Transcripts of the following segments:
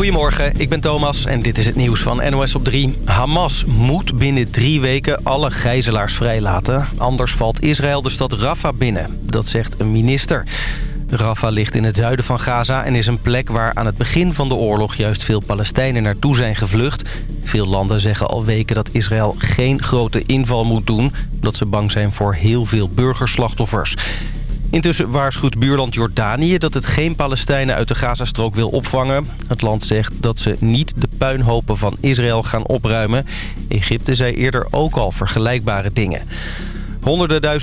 Goedemorgen, ik ben Thomas en dit is het nieuws van NOS op 3. Hamas moet binnen drie weken alle gijzelaars vrijlaten. Anders valt Israël de stad Rafah binnen. Dat zegt een minister. Rafah ligt in het zuiden van Gaza en is een plek waar aan het begin van de oorlog juist veel Palestijnen naartoe zijn gevlucht. Veel landen zeggen al weken dat Israël geen grote inval moet doen, omdat ze bang zijn voor heel veel burgerslachtoffers. Intussen waarschuwt buurland Jordanië dat het geen Palestijnen uit de Gazastrook wil opvangen. Het land zegt dat ze niet de puinhopen van Israël gaan opruimen. Egypte zei eerder ook al vergelijkbare dingen.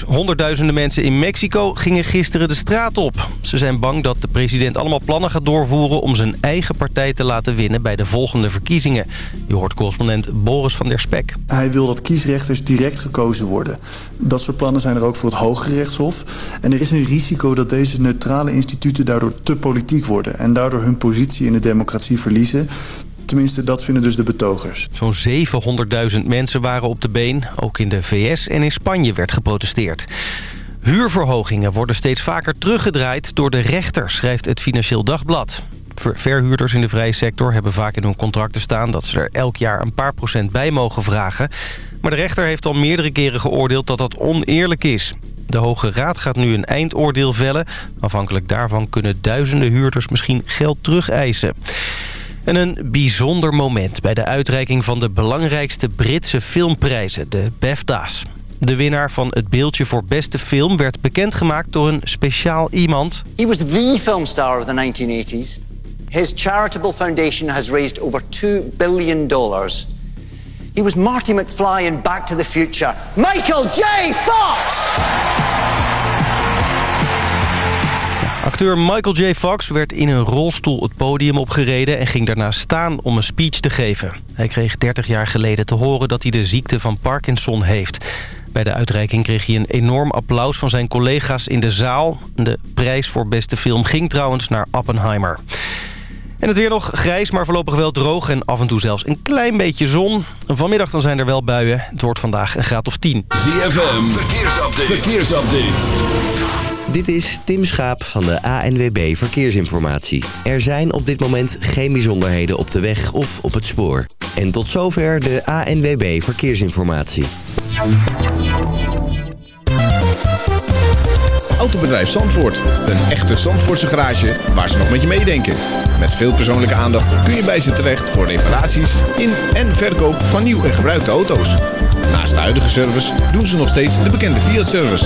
Honderdduizenden mensen in Mexico gingen gisteren de straat op. Ze zijn bang dat de president allemaal plannen gaat doorvoeren... om zijn eigen partij te laten winnen bij de volgende verkiezingen. Je hoort correspondent Boris van der Spek. Hij wil dat kiesrechters direct gekozen worden. Dat soort plannen zijn er ook voor het Hoge Rechtshof. En er is een risico dat deze neutrale instituten daardoor te politiek worden... en daardoor hun positie in de democratie verliezen. Tenminste, dat vinden dus de betogers. Zo'n 700.000 mensen waren op de been. Ook in de VS en in Spanje werd geprotesteerd. Huurverhogingen worden steeds vaker teruggedraaid door de rechter, schrijft het Financieel Dagblad. Verhuurders in de vrije sector hebben vaak in hun contracten staan... dat ze er elk jaar een paar procent bij mogen vragen. Maar de rechter heeft al meerdere keren geoordeeld dat dat oneerlijk is. De Hoge Raad gaat nu een eindoordeel vellen. Afhankelijk daarvan kunnen duizenden huurders misschien geld terugeisen. En een bijzonder moment bij de uitreiking van de belangrijkste Britse filmprijzen, de BAFTA's. De winnaar van het beeldje voor beste film werd bekendgemaakt door een speciaal iemand. He was the filmstar of the 1980s. His charitable foundation has raised over 2 billion dollars. He was Marty McFly in Back to the Future. Michael J. Fox! Acteur Michael J. Fox werd in een rolstoel het podium opgereden... en ging daarna staan om een speech te geven. Hij kreeg 30 jaar geleden te horen dat hij de ziekte van Parkinson heeft. Bij de uitreiking kreeg hij een enorm applaus van zijn collega's in de zaal. De prijs voor beste film ging trouwens naar Oppenheimer. En het weer nog grijs, maar voorlopig wel droog en af en toe zelfs een klein beetje zon. Vanmiddag dan zijn er wel buien. Het wordt vandaag een graad of 10. ZFM, verkeersupdate. verkeersupdate. Dit is Tim Schaap van de ANWB Verkeersinformatie. Er zijn op dit moment geen bijzonderheden op de weg of op het spoor. En tot zover de ANWB Verkeersinformatie. Autobedrijf Zandvoort. Een echte Zandvoortse garage waar ze nog met je meedenken. Met veel persoonlijke aandacht kun je bij ze terecht voor reparaties in en verkoop van nieuw en gebruikte auto's. Naast de huidige service doen ze nog steeds de bekende Fiat-service.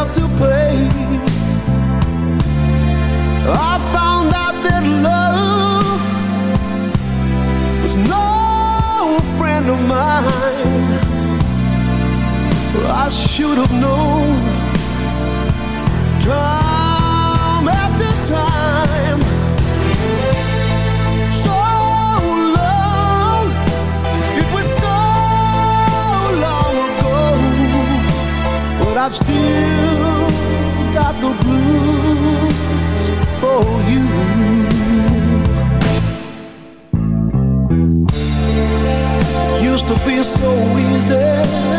have to pay. I found out that love was no friend of mine. I should have known. Time after time. I've still the blues for you. Used to be so easy.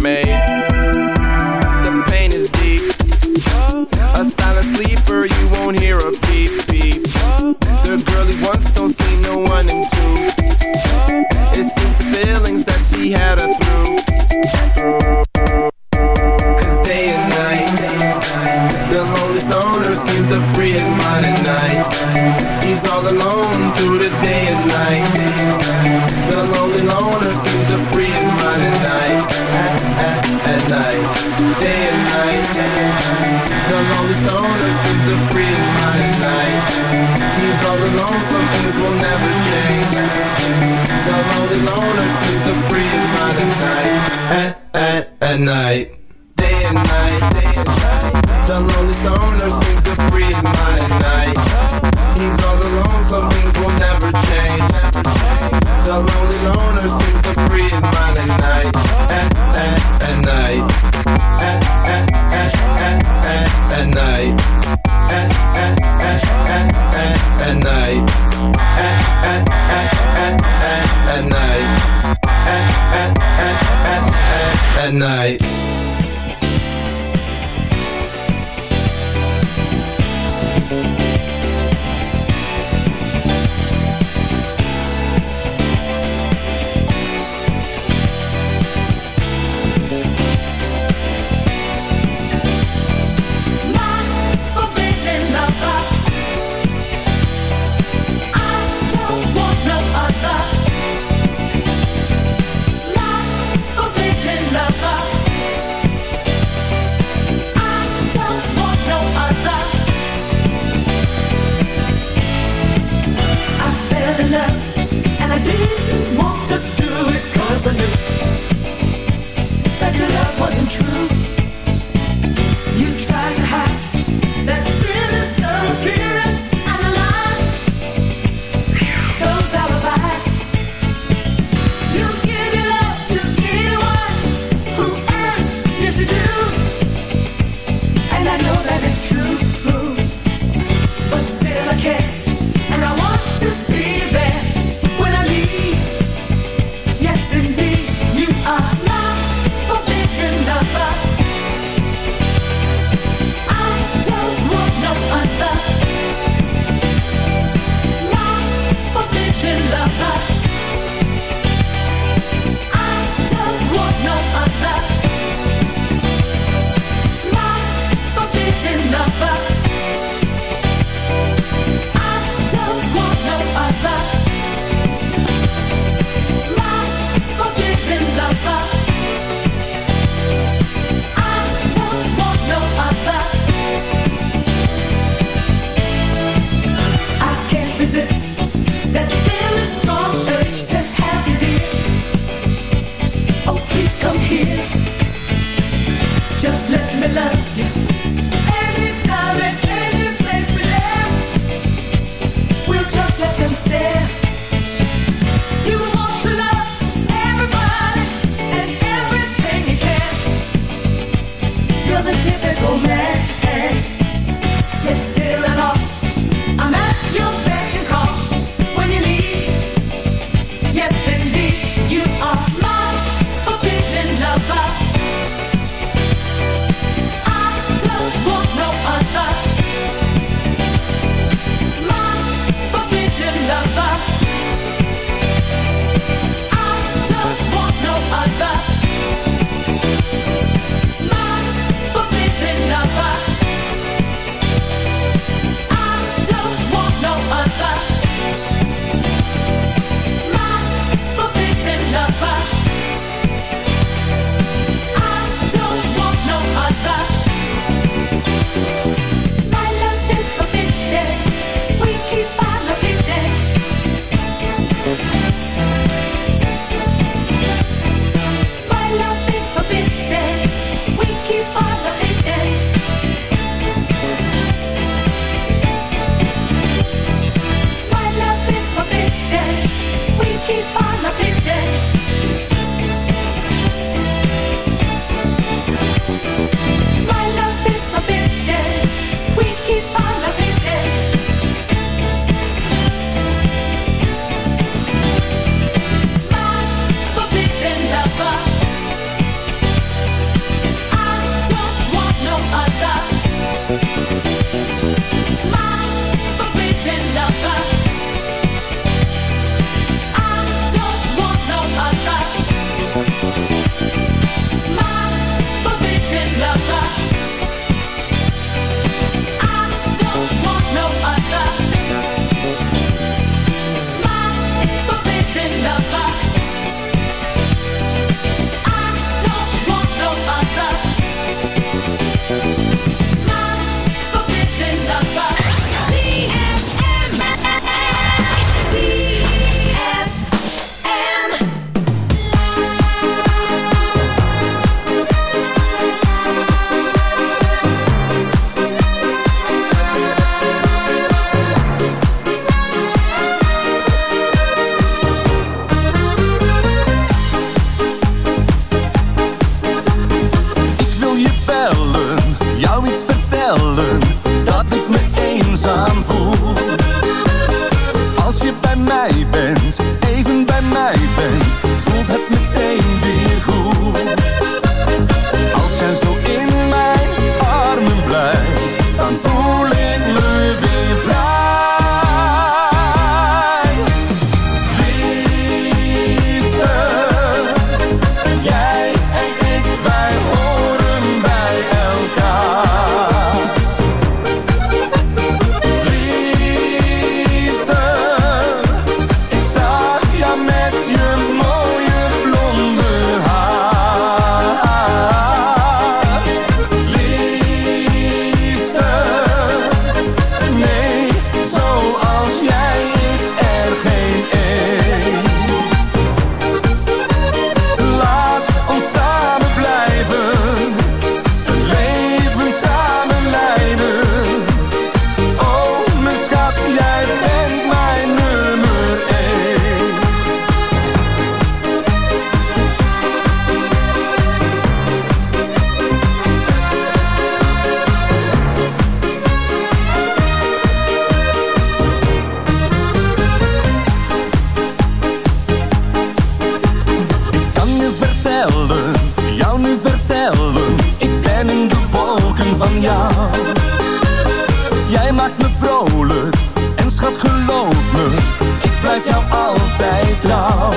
Made. Van jou. Jij maakt me vrolijk en schat geloof me, ik blijf jou altijd trouw.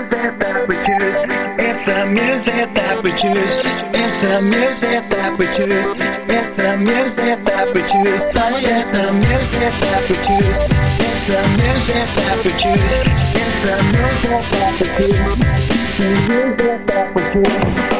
Music that we choose. It's the music that we choose. It's the music that we choose. It's the music that we choose. It's the music that we choose. It's the music that we choose. It's the music that we choose. It's The music that we choose.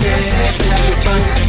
measure, every time.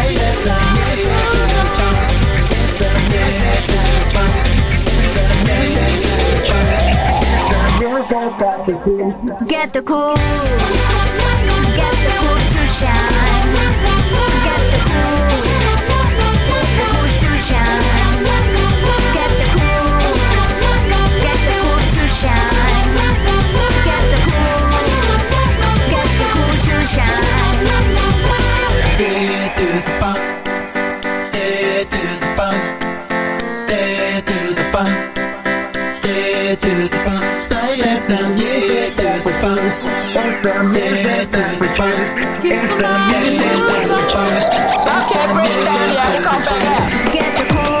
Get the cool. break down, yeah. Get the cold.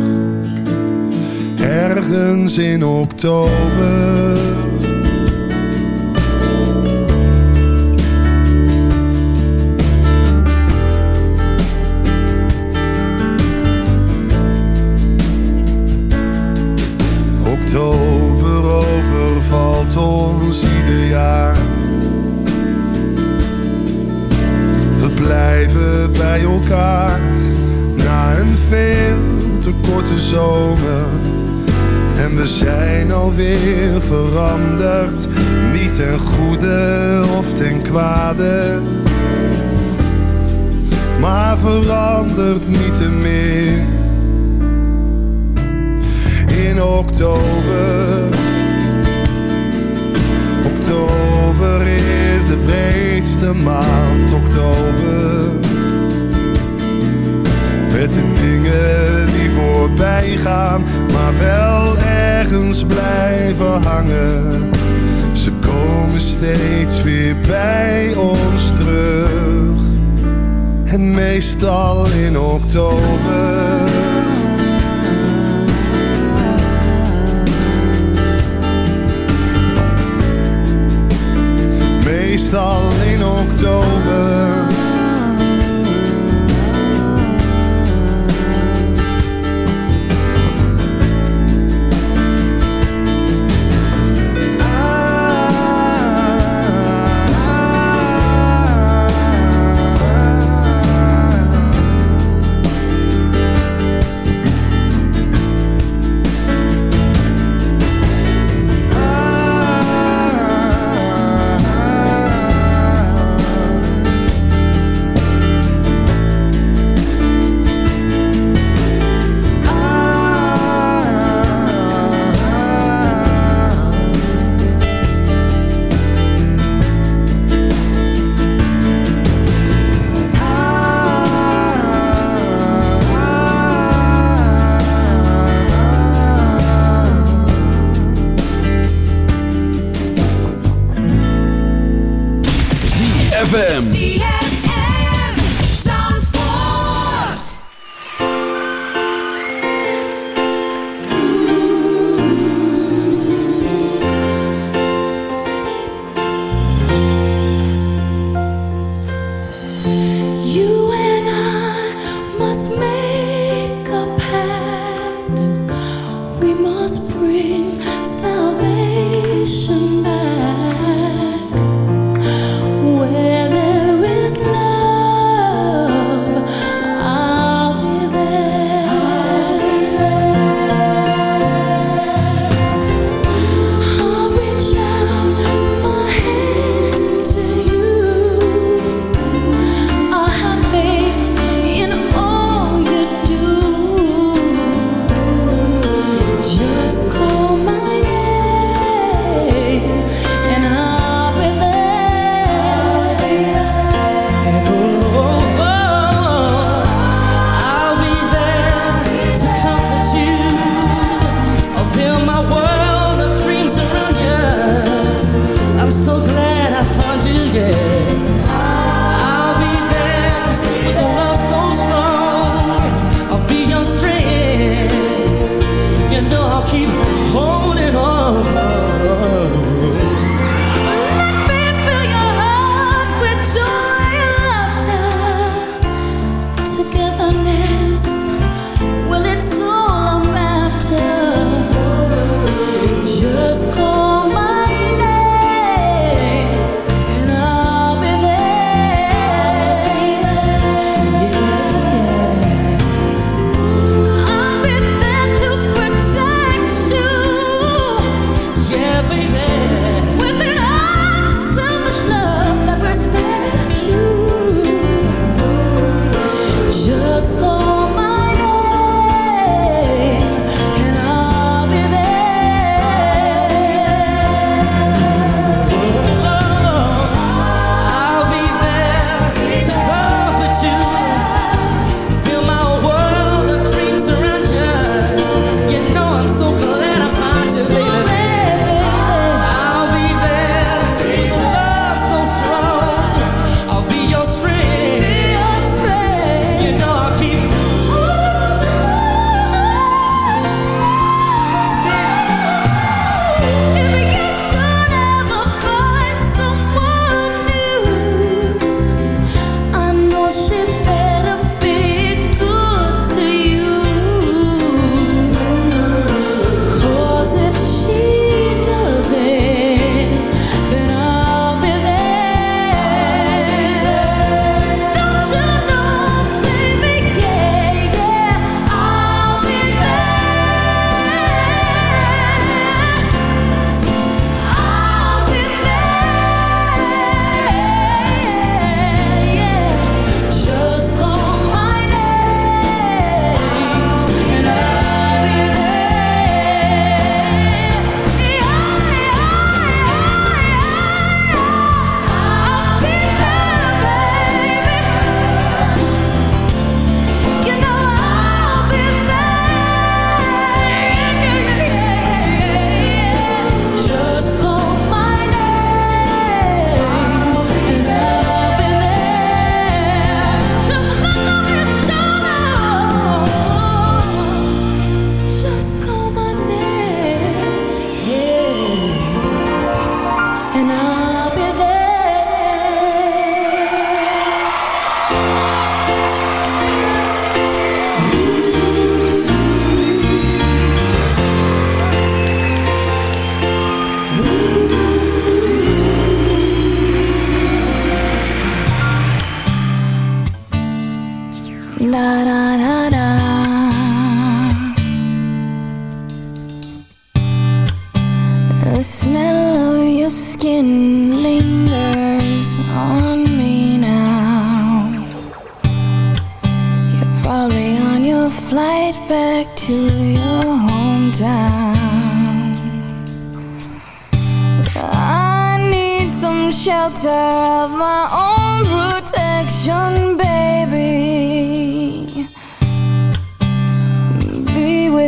ergens in oktober. verandert niet meer. In oktober, oktober is de vreedste maand, oktober. Met de dingen die voorbij gaan, maar wel ergens blijven hangen. Ze komen steeds weer bij ons terug meestal in oktober. Meestal in oktober.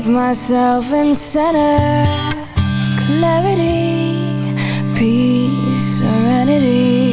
with myself in center. Clarity peace serenity.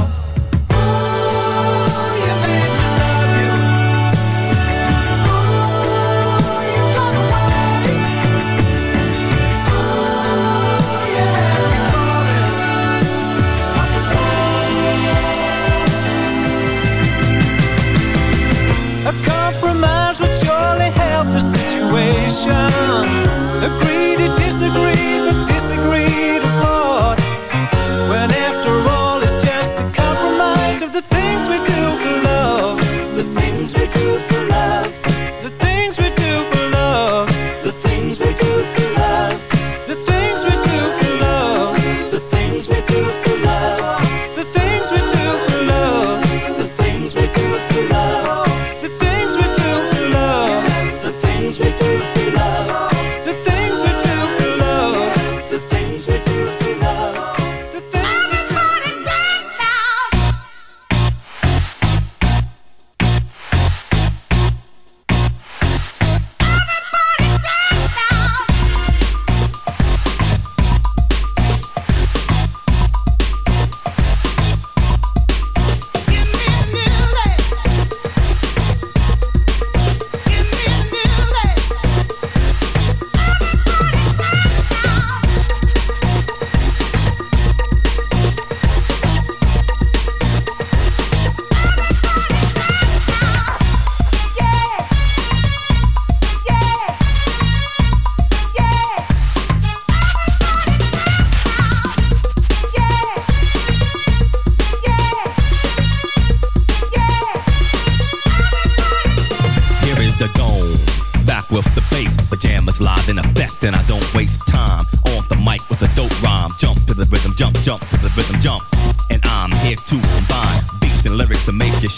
Disagree, but disagree